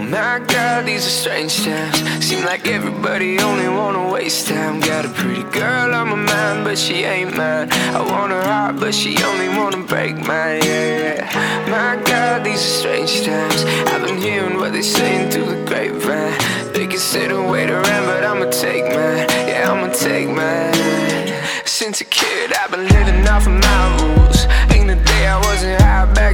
Oh my God, these are strange times. Seem like everybody only wanna waste time. Got a pretty girl on my mind, but she ain't mine. I want her heart, but she only wanna break mine. Yeah, yeah. My God, these are strange times. I've been hearing what they're saying through the grapevine. They can sit and wait around, but I'ma take mine. Yeah, I'ma take mine. Since a kid, I've been living off of my rules. Ain't the day I wasn't high back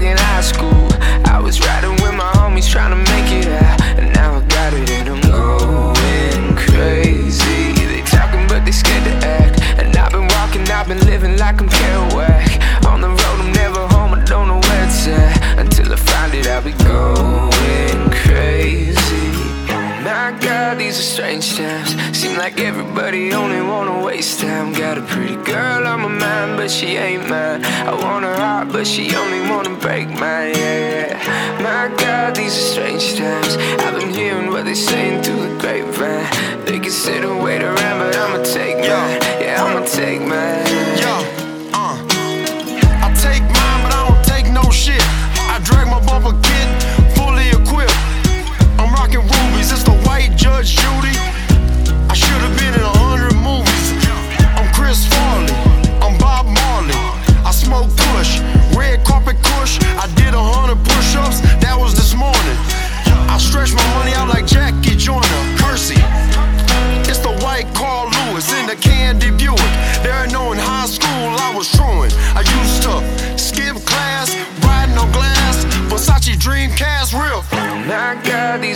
going crazy. My God, these are strange times. Seem like everybody only wanna waste time. Got a pretty girl on my mind, but she ain't mine. I want her heart, but she only wanna break mine. Yeah. My God, these are strange times. I've been hearing what they're saying through the grapevine. They can sit and wait around, but I'ma take mine. Yeah, I'ma take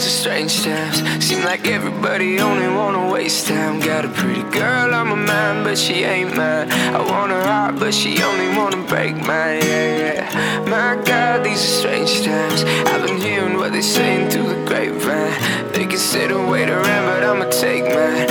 these are strange times. Seem like everybody only wanna waste time. Got a pretty girl on my mind, but she ain't mine. I want her heart, but she only wanna break mine. Yeah, yeah. My God, these are strange times. I've been hearing what they're saying through the grapevine. They can sit and wait around, but I'ma take mine.